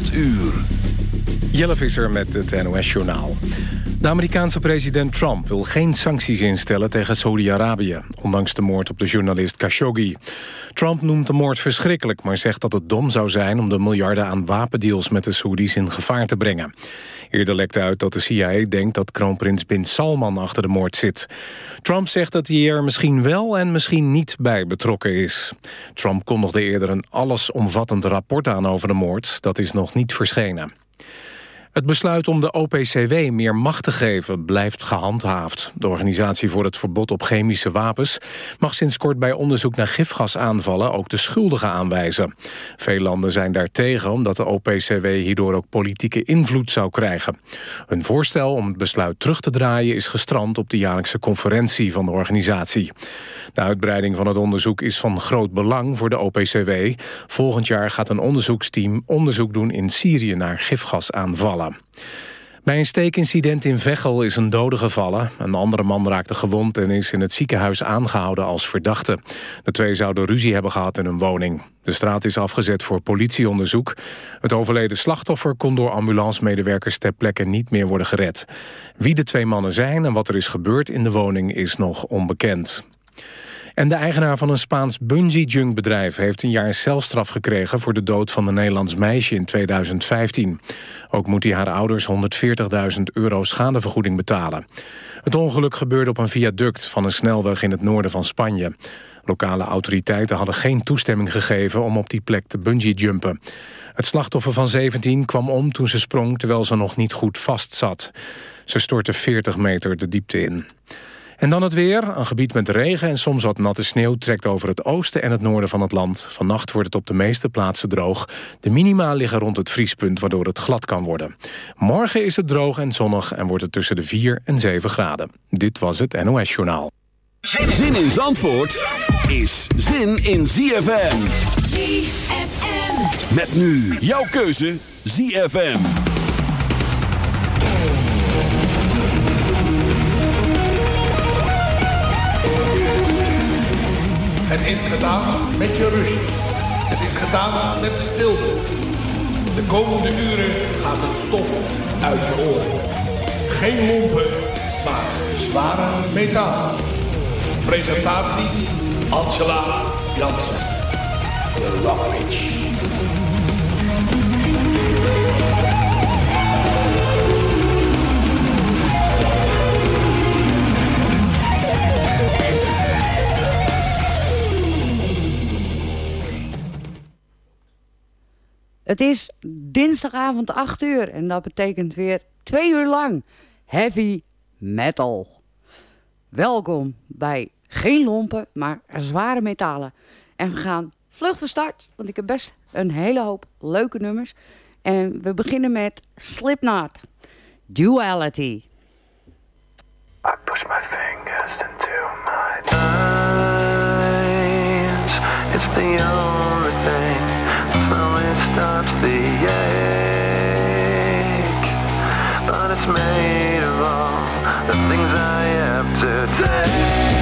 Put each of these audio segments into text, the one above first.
8 uur. Jelle Visser met het NOS-journaal. De Amerikaanse president Trump wil geen sancties instellen tegen Saudi-Arabië... ondanks de moord op de journalist Khashoggi. Trump noemt de moord verschrikkelijk... maar zegt dat het dom zou zijn om de miljarden aan wapendeals... met de Saudis in gevaar te brengen. Eerder lekte uit dat de CIA denkt dat kroonprins Bin Salman achter de moord zit. Trump zegt dat hij er misschien wel en misschien niet bij betrokken is. Trump kondigde eerder een allesomvattend rapport aan over de moord. Dat is nog niet verschenen. Het besluit om de OPCW meer macht te geven blijft gehandhaafd. De Organisatie voor het Verbod op Chemische Wapens... mag sinds kort bij onderzoek naar gifgasaanvallen ook de schuldigen aanwijzen. Veel landen zijn daartegen omdat de OPCW hierdoor ook politieke invloed zou krijgen. Een voorstel om het besluit terug te draaien is gestrand op de jaarlijkse conferentie van de organisatie. De uitbreiding van het onderzoek is van groot belang voor de OPCW. Volgend jaar gaat een onderzoeksteam onderzoek doen in Syrië naar gifgasaanvallen. Bij een steekincident in Veghel is een dode gevallen. Een andere man raakte gewond en is in het ziekenhuis aangehouden als verdachte. De twee zouden ruzie hebben gehad in een woning. De straat is afgezet voor politieonderzoek. Het overleden slachtoffer kon door ambulancemedewerkers ter plekke niet meer worden gered. Wie de twee mannen zijn en wat er is gebeurd in de woning is nog onbekend. En de eigenaar van een Spaans bungee-junk-bedrijf... heeft een jaar celstraf gekregen voor de dood van een Nederlands meisje in 2015. Ook moet hij haar ouders 140.000 euro schadevergoeding betalen. Het ongeluk gebeurde op een viaduct van een snelweg in het noorden van Spanje. Lokale autoriteiten hadden geen toestemming gegeven om op die plek te bungee-jumpen. Het slachtoffer van 17 kwam om toen ze sprong terwijl ze nog niet goed vast zat. Ze stortte 40 meter de diepte in. En dan het weer. Een gebied met regen en soms wat natte sneeuw trekt over het oosten en het noorden van het land. Vannacht wordt het op de meeste plaatsen droog. De minima liggen rond het vriespunt, waardoor het glad kan worden. Morgen is het droog en zonnig en wordt het tussen de 4 en 7 graden. Dit was het NOS Journaal. Zin in Zandvoort is zin in ZFM. ZFM. Met nu jouw keuze ZFM. Het is gedaan met je rust. Het is gedaan met stilte. De komende uren gaat het stof uit je oren. Geen lompen, maar zware metaal. Presentatie Angela Jansen. De Rockridge. Het is dinsdagavond 8 uur en dat betekent weer twee uur lang heavy metal. Welkom bij geen lompen, maar zware metalen. En we gaan vlug van start, want ik heb best een hele hoop leuke nummers. En we beginnen met Slipknot, Duality. I push my fingers into my eyes. It's the stops the ache. But it's made of all the things I have to take.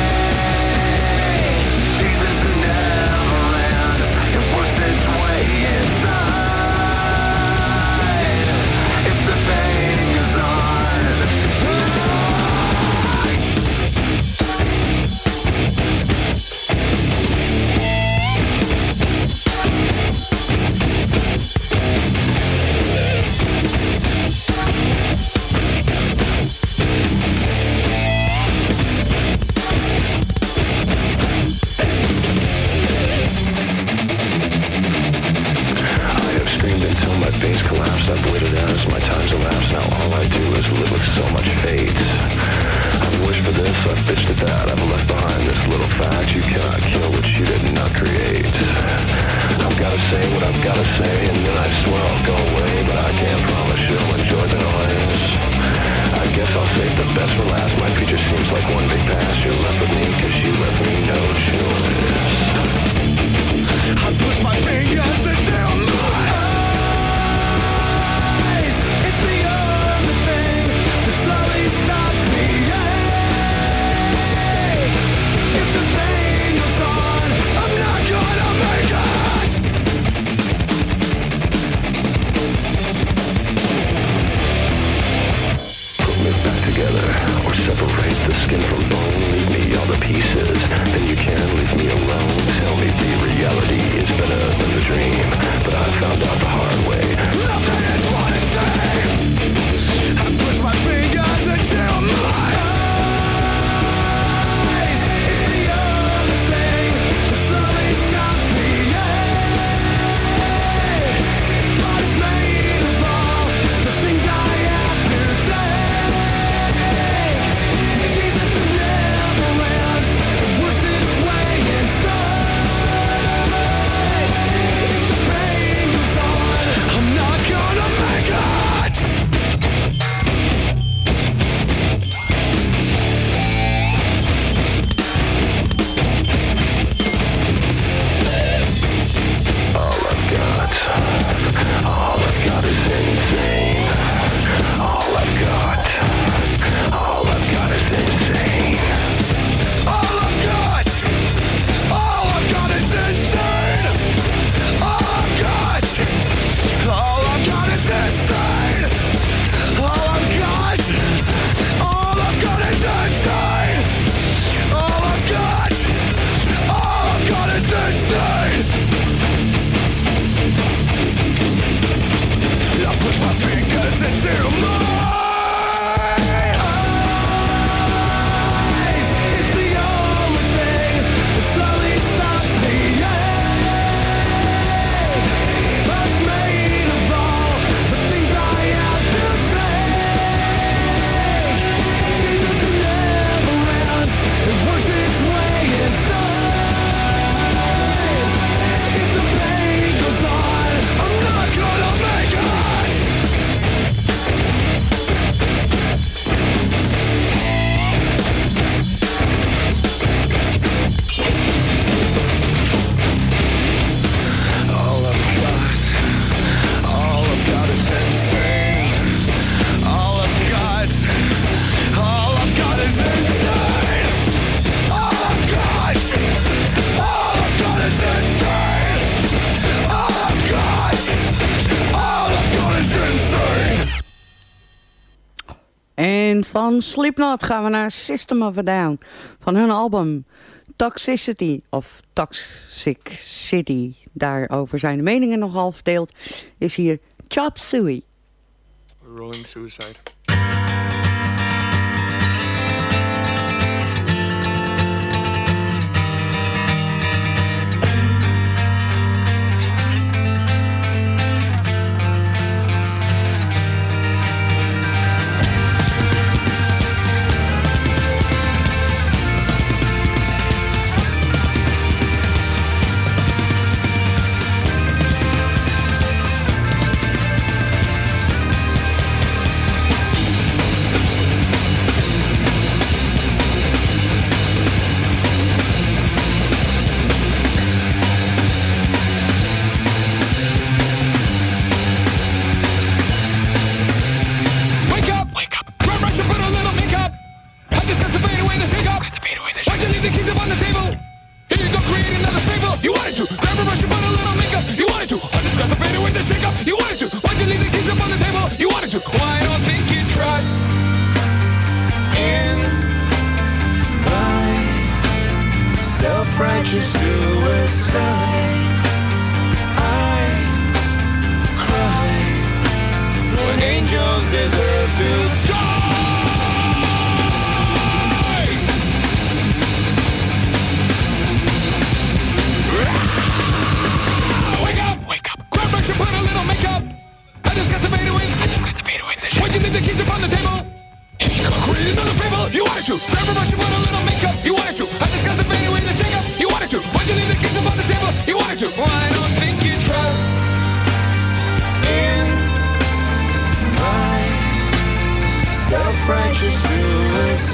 En van Slipknot gaan we naar System of a Down. Van hun album Toxicity of Toxic City. Daarover zijn de meningen nogal verdeeld. Is hier Chop Suey. Rolling Suicide.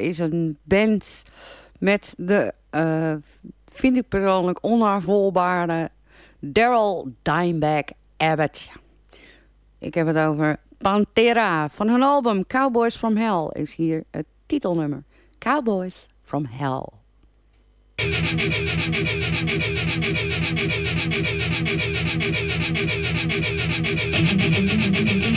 is een band met de, uh, vind ik persoonlijk, onafvolbare Daryl Dimebag Abbott. Ik heb het over Pantera. Van hun album Cowboys from Hell is hier het titelnummer. Cowboys from Hell.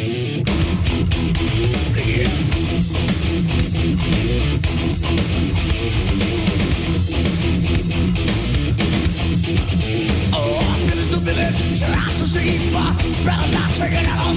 Oh, I'm gonna stupid bitch, she I to see, but better not take it out.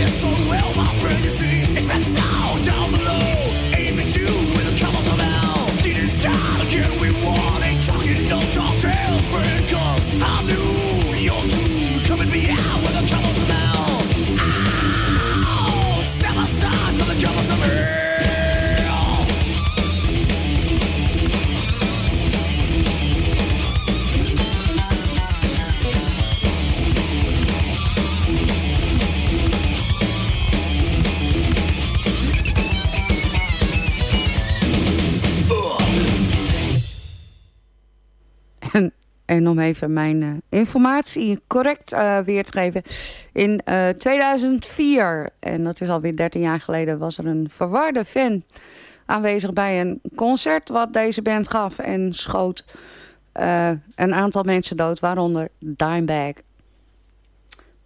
It's so well, my brain En om even mijn uh, informatie correct uh, weer te geven. In uh, 2004, en dat is alweer 13 jaar geleden... was er een verwarde fan aanwezig bij een concert... wat deze band gaf en schoot een aantal mensen dood... waaronder Dimebag.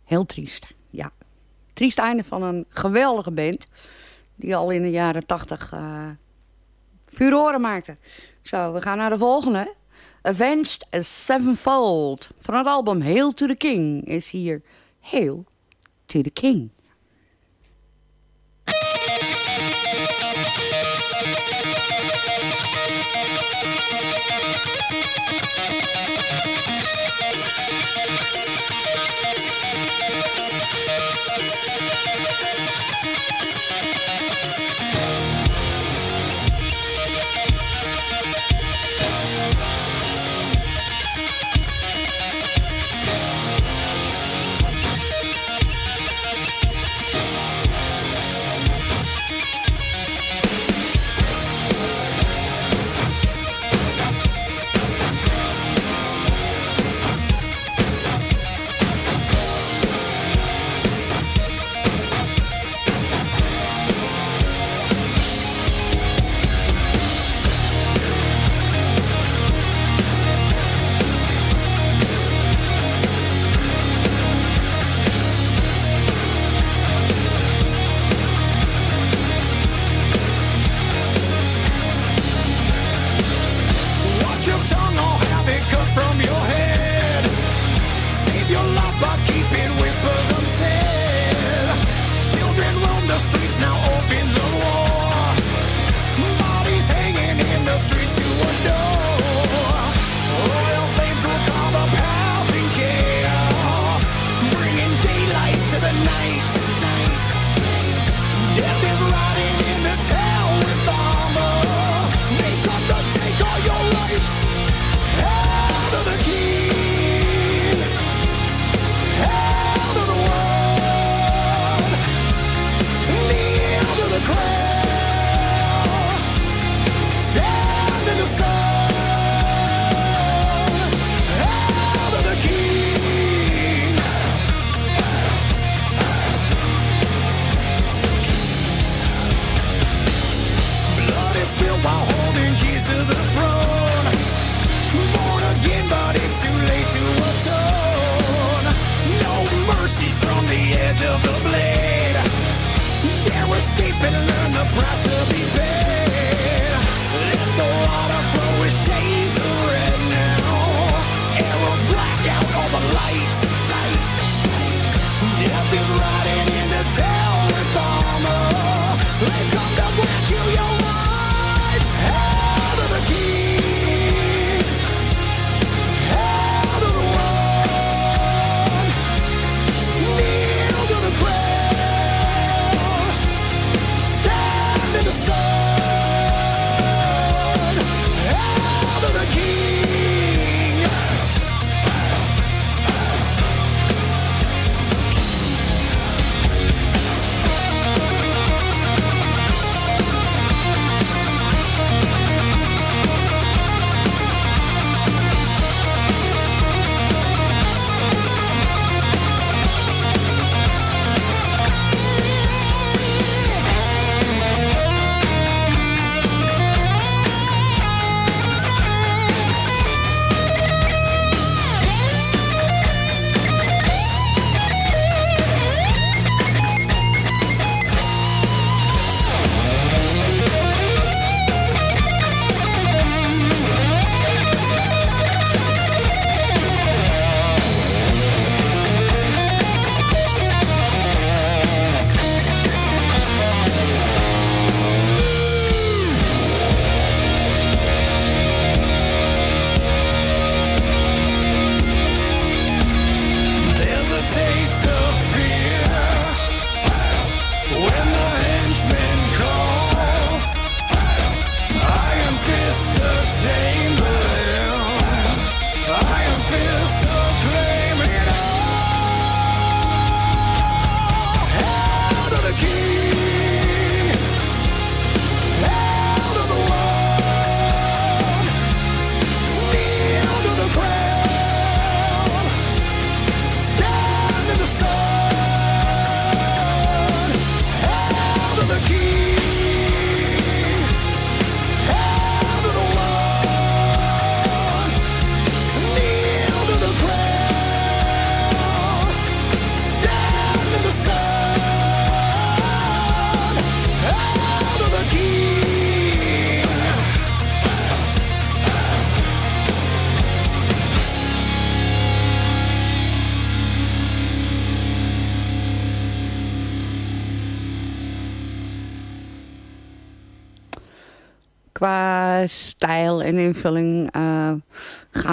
Heel triest, ja. Triest einde van een geweldige band... die al in de jaren 80 furoren maakte. Zo, we gaan naar de volgende... Avenged Sevenfold. Van het album Hail to the King is hier Hail to the King.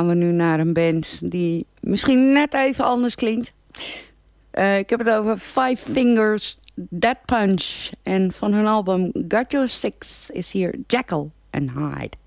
We nu naar een band die misschien net even anders klinkt. Eh, ik heb het over Five Fingers Dead Punch. En van hun album Got Your Six is hier Jackal and Hyde.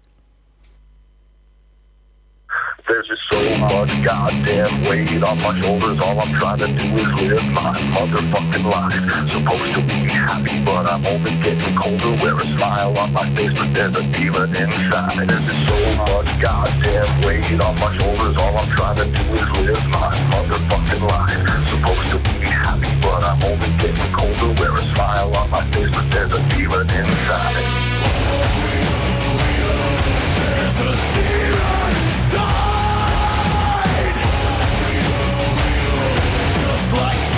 There's just so much goddamn weight on my shoulders. All I'm trying to do is live my motherfucking life. Supposed to be happy, but I'm only getting colder. Wear a smile on my face, but there's a demon inside. There's just so much goddamn weight on my shoulders. All I'm trying to do is live my motherfucking life. Supposed to be happy, but I'm only getting colder. Wear a smile on my face, but there's a demon inside. place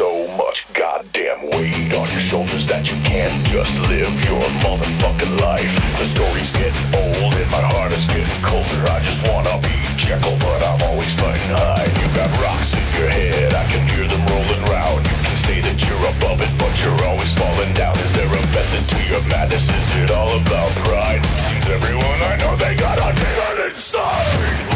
so much goddamn weight on your shoulders that you can't just live your motherfucking life? The story's getting old and my heart is getting colder. I just wanna be Jekyll, but I'm always fighting Hyde. You got rocks in your head, I can hear them rolling round. You can say that you're above it, but you're always falling down. Is there a method to your madness? Is it all about pride? Seems everyone I know they got a demon inside.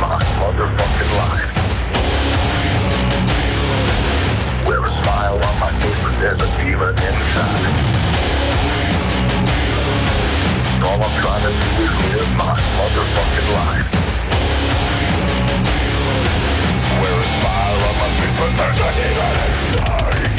My motherfucking life. Wear a smile on my face, but there's a demon inside. All I'm trying to do is live my motherfucking life. Wear a smile on my face, but there's a demon inside.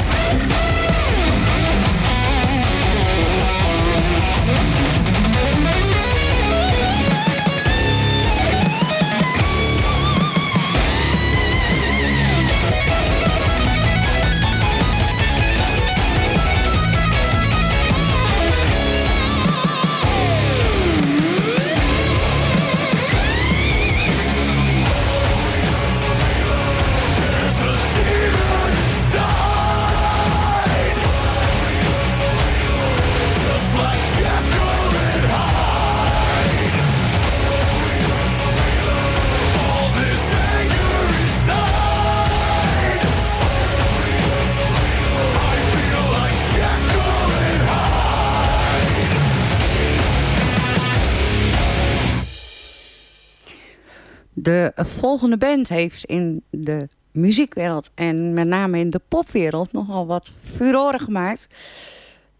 Volgende band heeft in de muziekwereld en met name in de popwereld nogal wat furoren gemaakt.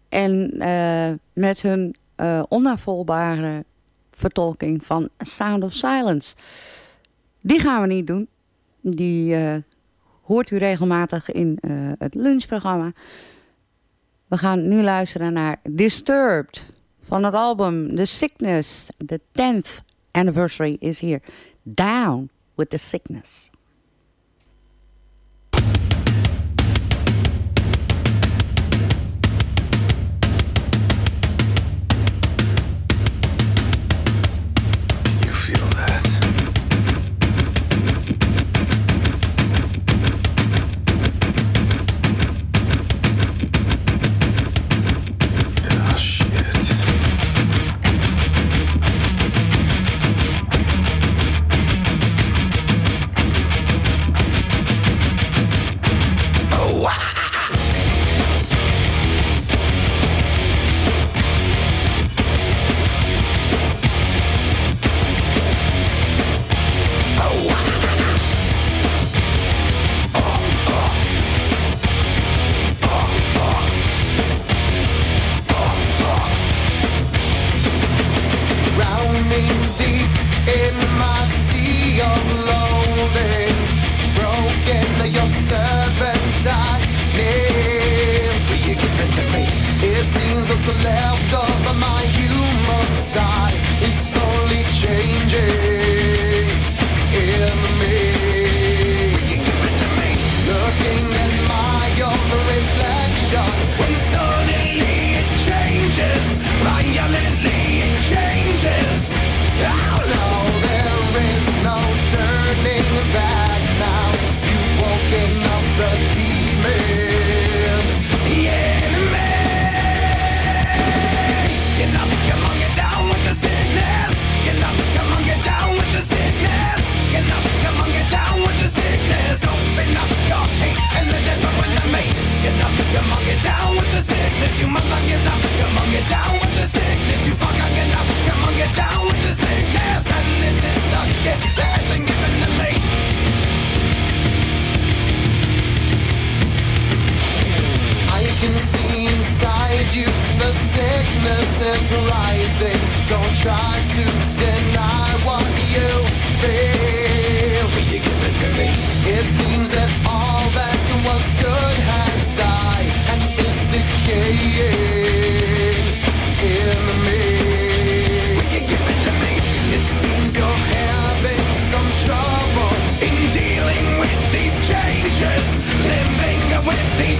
En eh, met hun onnavolgbare vertolking van Sound of Silence. Die gaan we niet doen. Die eh, hoort u regelmatig in het lunchprogramma. We gaan nu luisteren naar Disturbed van het album The Sickness. The 10th anniversary is here. Down with the sickness.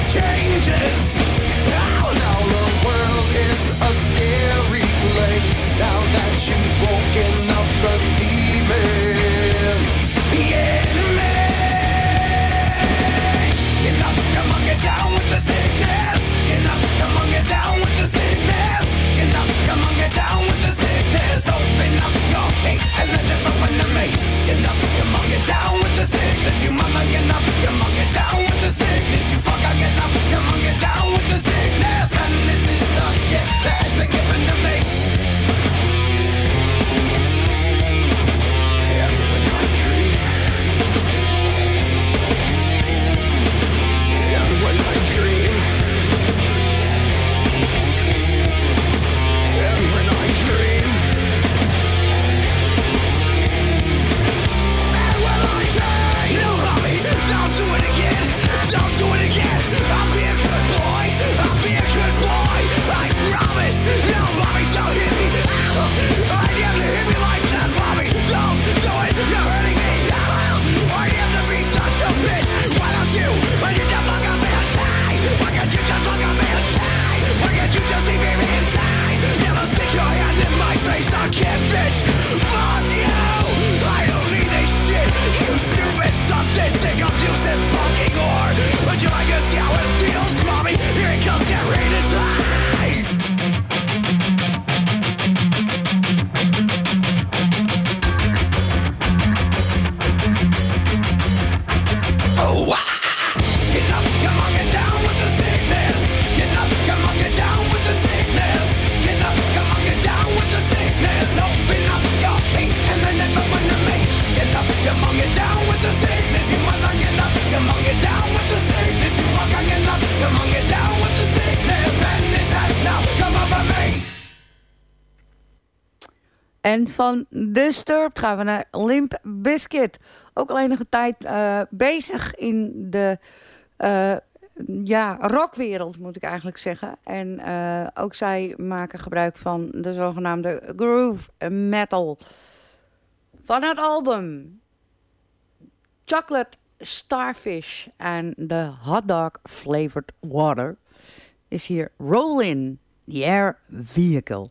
changes. van Disturbed gaan we eh, naar Limp Biscuit. Ook al enige tijd eh, bezig in de eh, ja, rockwereld, moet ik eigenlijk zeggen. En ook zij maken gebruik van de zogenaamde groove metal. Van het album Chocolate Starfish en the Hot Dog Flavored Water is hier Rollin' the Air Vehicle.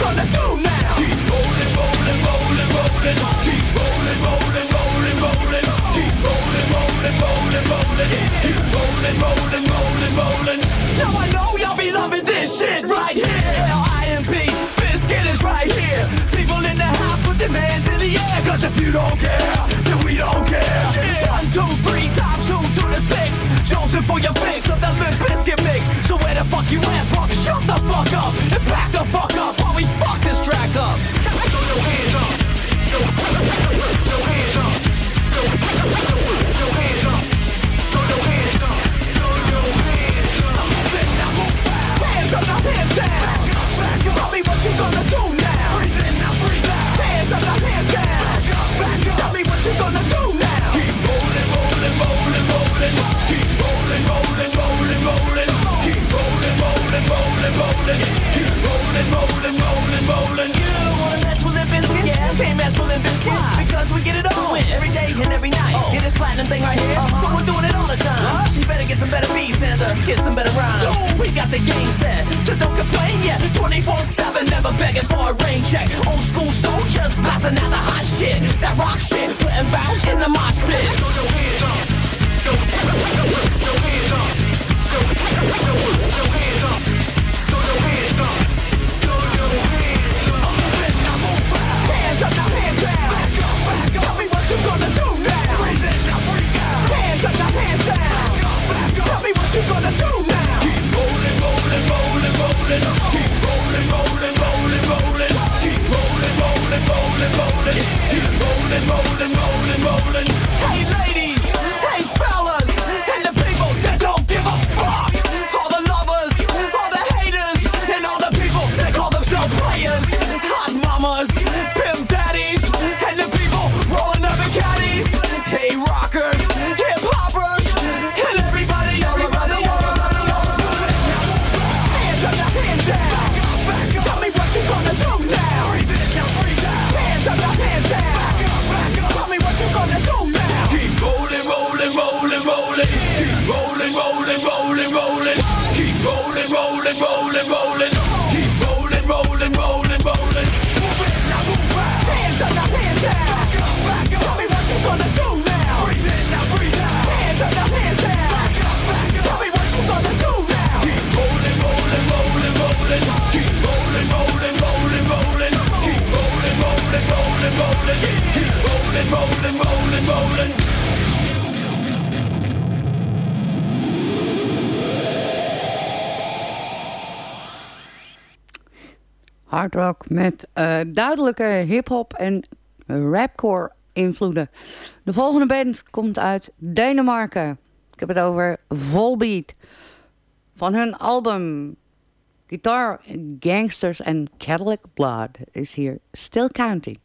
gonna do now? Keep rolling. Keep. Keep Now I know y'all be loving this shit right here. Biscuit is right here. People in the house put their hands in the if you don't care, then we don't care. One, two, three jonesing for your fix of that limp biscuit mix. So where the fuck you at, bro? Shut the fuck up and pack the fuck up while we fuck this track up. hard met eh, duidelijke hip-hop en rapcore invloeden. De volgende band komt uit Denemarken. Ik heb het over Volbeat. Van hun album Guitar Gangsters and Catholic Blood is hier Still Counting.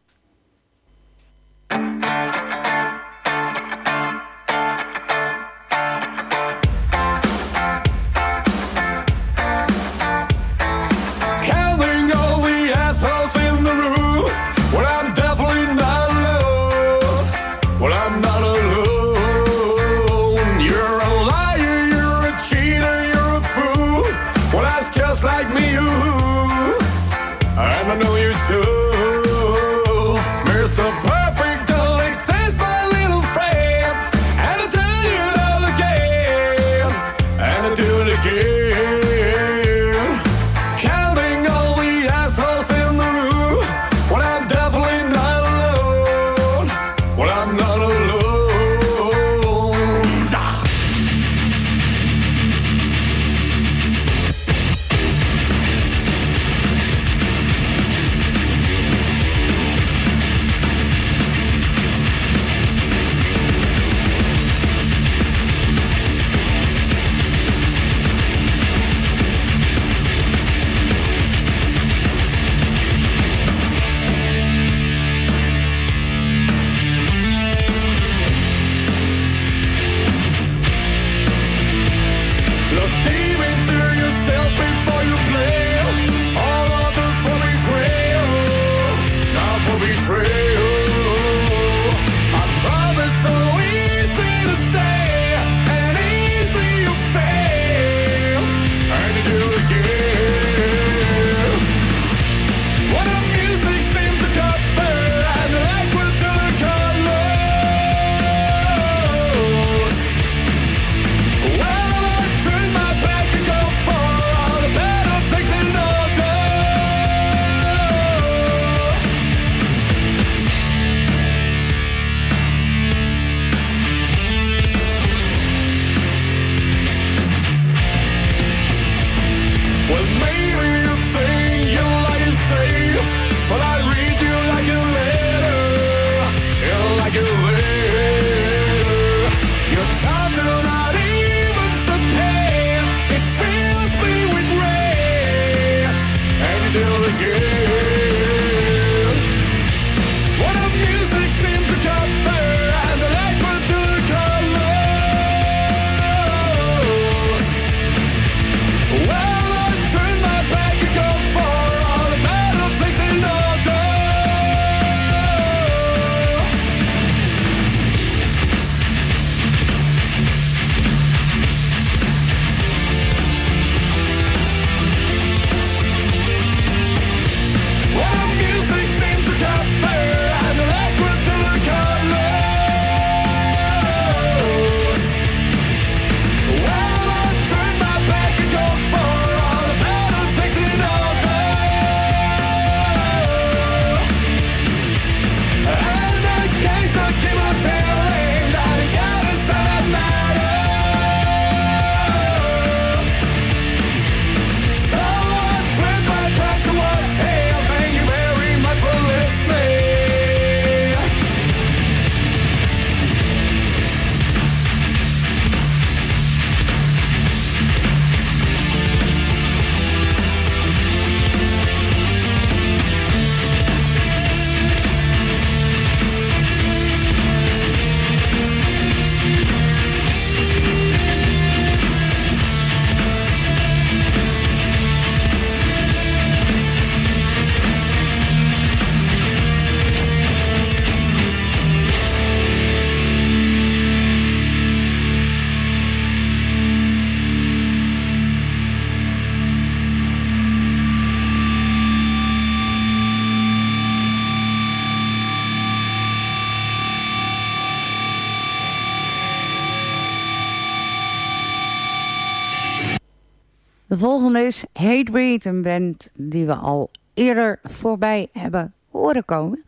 Een band die we al eerder voorbij hebben horen komen.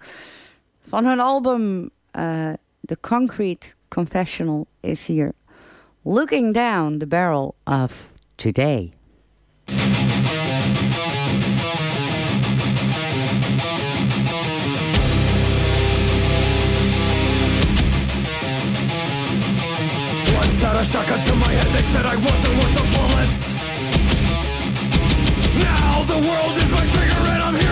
Van hun album eh, The Concrete Confessional is hier Looking Down the Barrel of Today. Once had a to my head, they said I wasn't worth a the world is my trigger and I'm here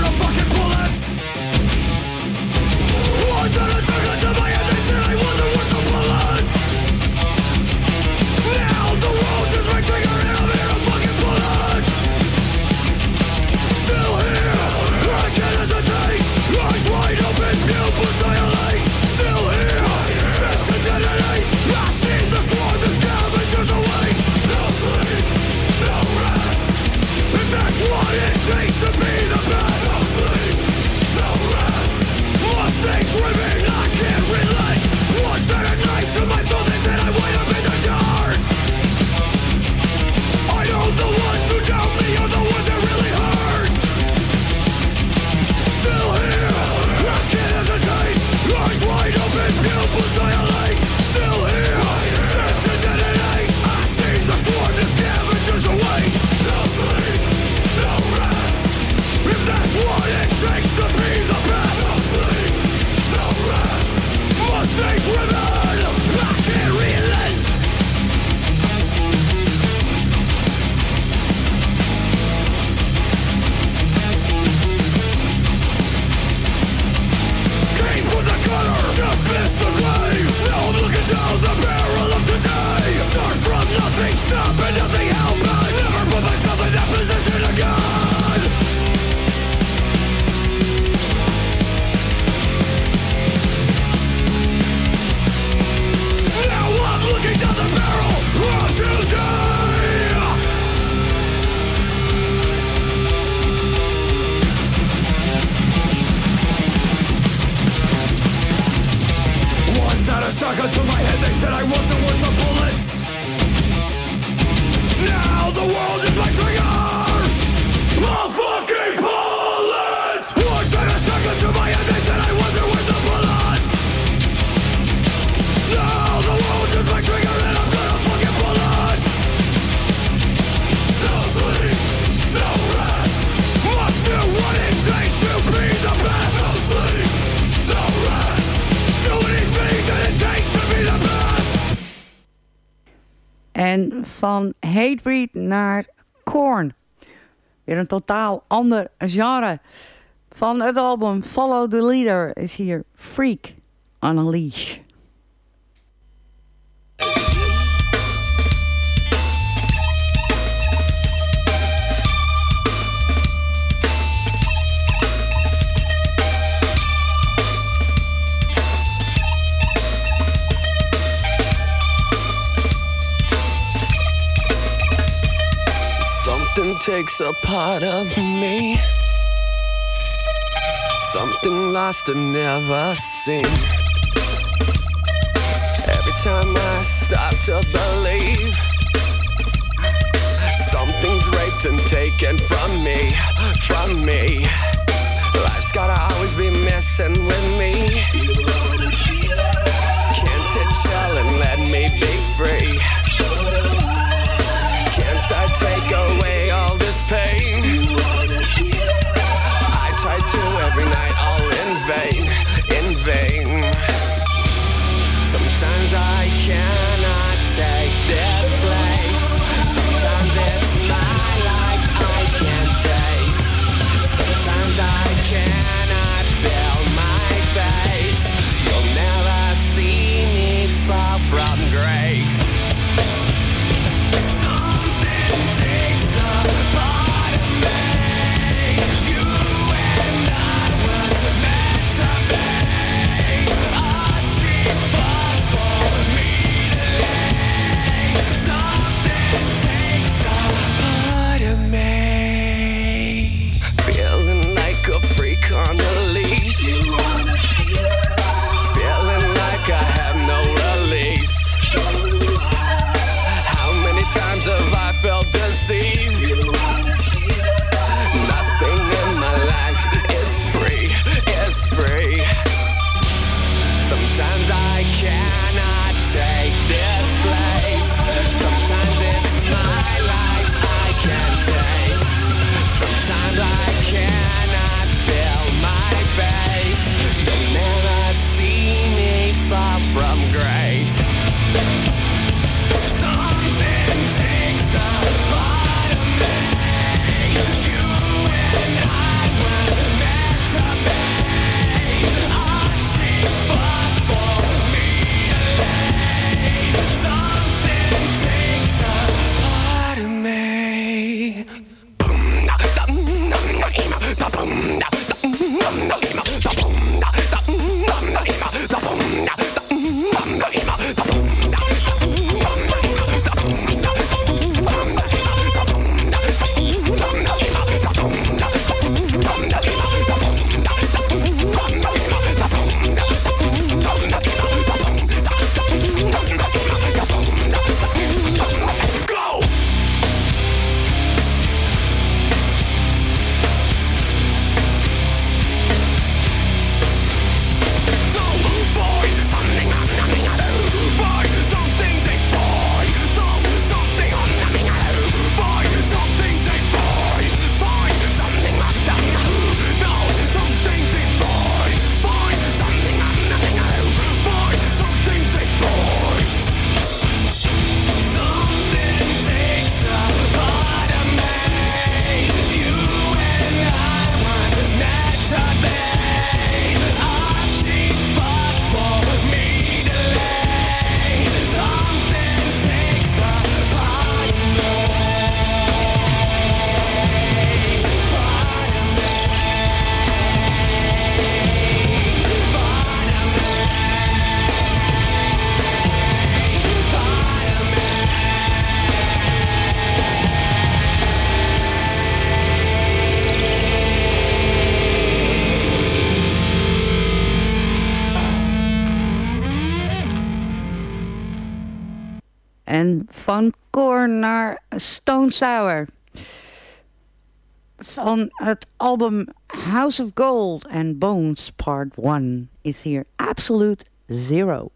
stop and nothing else. van Hatebreed naar Korn. Weer een totaal ander genre. Van het album Follow the Leader is hier Freak on a Leash. takes a part of me. Something lost and never seen. Every time I stop to believe, something's raped and taken from me, from me. Life's gotta always be messing with me. Can't it chill and let me be free? Can't I take away all? Hey. Sour. Van het album House of Gold and Bones Part 1 is hier Absolute Zero.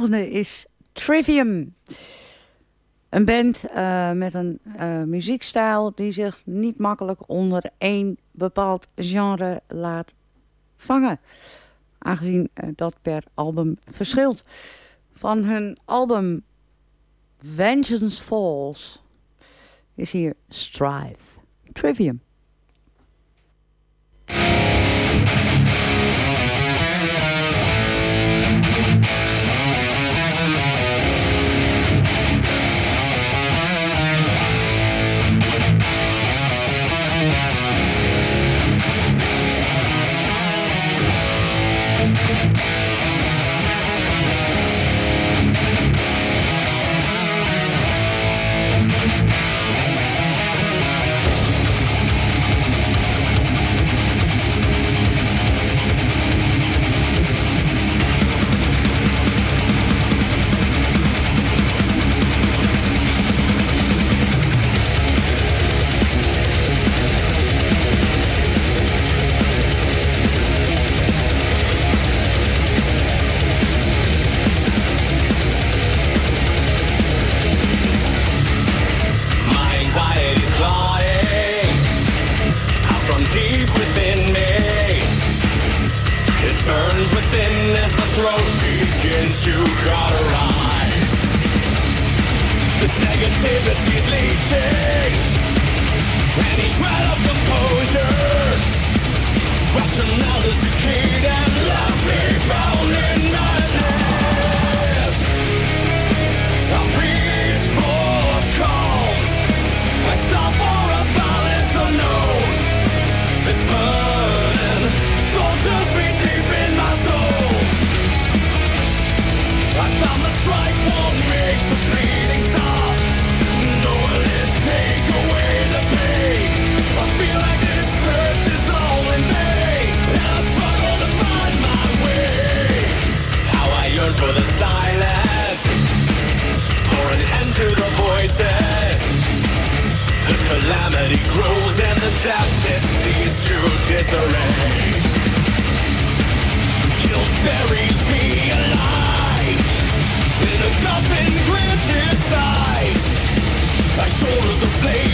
volgende is Trivium. Een band eh, met een eh, muziekstijl die zich niet makkelijk onder één bepaald genre laat vangen. Aangezien eh, dat per album verschilt. Van hun album Vengeance Falls is hier Strive. Trivium. misery. Buries me alive in a coffin. I shoulder the blame.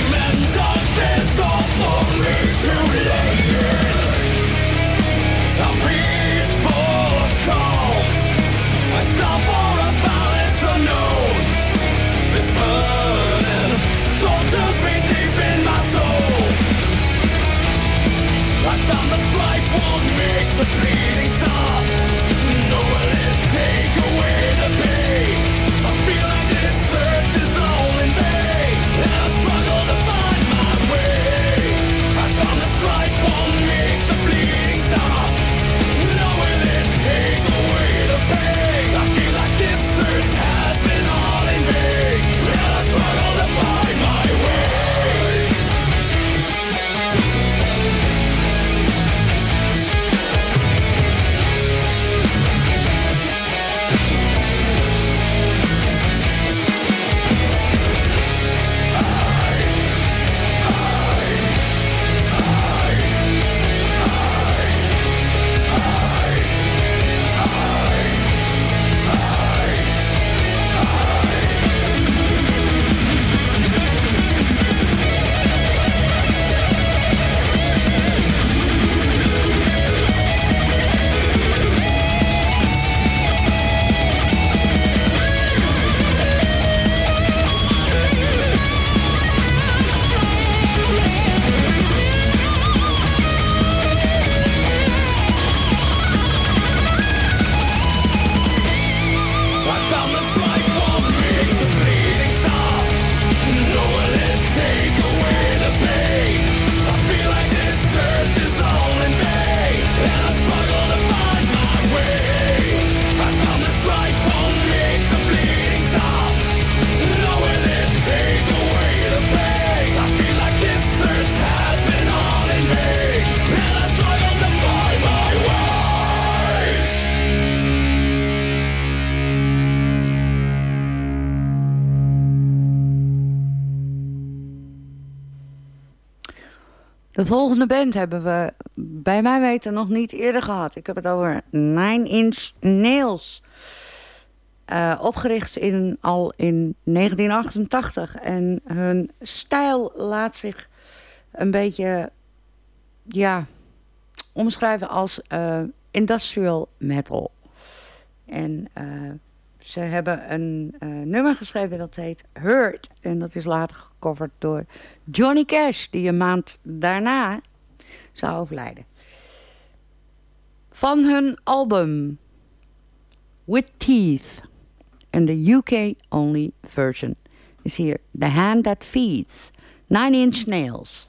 De volgende band hebben we bij mij weten nog niet eerder gehad. Ik heb het over Nine Inch Nails. Eh, opgericht in, al in 1988. En hun stijl laat zich een beetje ja, omschrijven als eh, industrial metal. En uh, ze hebben een eh, nummer geschreven dat heet Hurt. En dat is later gecoverd door Johnny Cash, die een maand daarna zou overlijden. Van hun album With Teeth in the UK Only version is hier The Hand That Feeds, Nine Inch Nails.